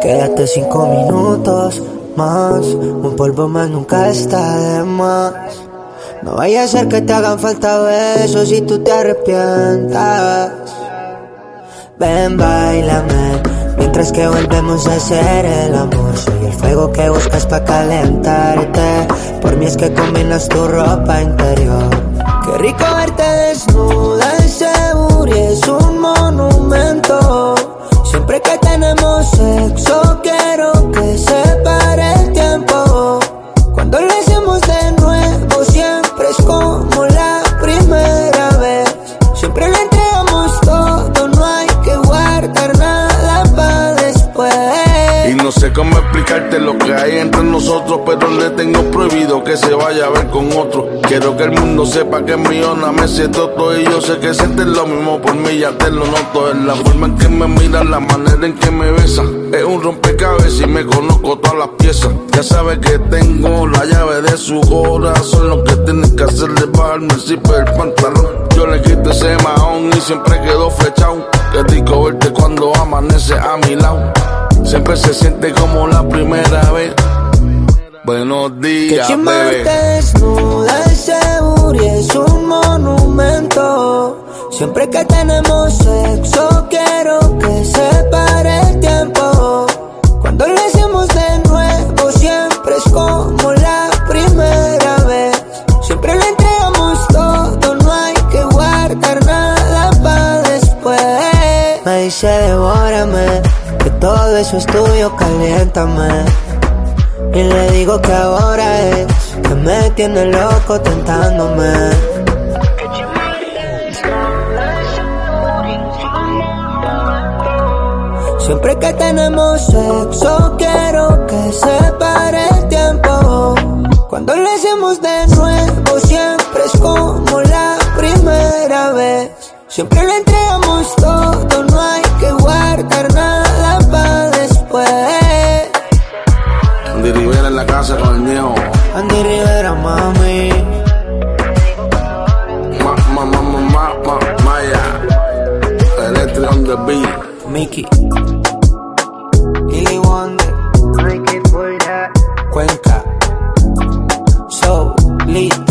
Quédate cinco minutos más. Un polvo más nunca está de más. No vaya a ser que te hagan falta besos y tú te arrepientas. Ven, bailame. Mientras que volvemos a hacer el amor. Soy el fuego que buscas para calentarte. Por mí es que combinas tu ropa interior. Qué rico verte desnuda sexo quiero que se sé cómo explicarte lo que hay entre nosotros, pero le tengo prohibido que se vaya a ver con otro. Quiero que el mundo sepa que es mío, no me siento todo y yo sé que sientes lo mismo por mí, ya te lo noto. Es la forma en que me mira, la manera en que me besa. Es un rompecabezas y me conozco todas las piezas. Ya sabes que tengo la llave de su corazón. Lo que tienes que hacer es bajarme el zipper del pantalón. Yo le quito ese mahón y siempre quedo flechado. Qué rico verte cuando amanece a mi lado. Siempre se siente como la primera vez. Buenos Que días, chimarte bebé. desnuda y es un monumento. Siempre que tenemos sexo quiero que se pare el tiempo. Cuando lo hacemos de nuevo siempre es como la primera vez. Siempre le entregamos todo, no hay que guardar nada para después. Me dice devórame, que todo eso es tuyo, caliéntame. Y le digo que ahora es que me tiene loco tentándome. Siempre que tenemos sexo quiero que se pare el tiempo. Cuando lo hacemos de nuevo siempre es como la primera vez. Siempre le entregamos todo, no hay que se. Andy Rivera, mami. Ma, ma, ma, ma, ma, ma, Maya. Electric este on the beat. Mickey. Illy Wonder. Cuenca. So, Lee.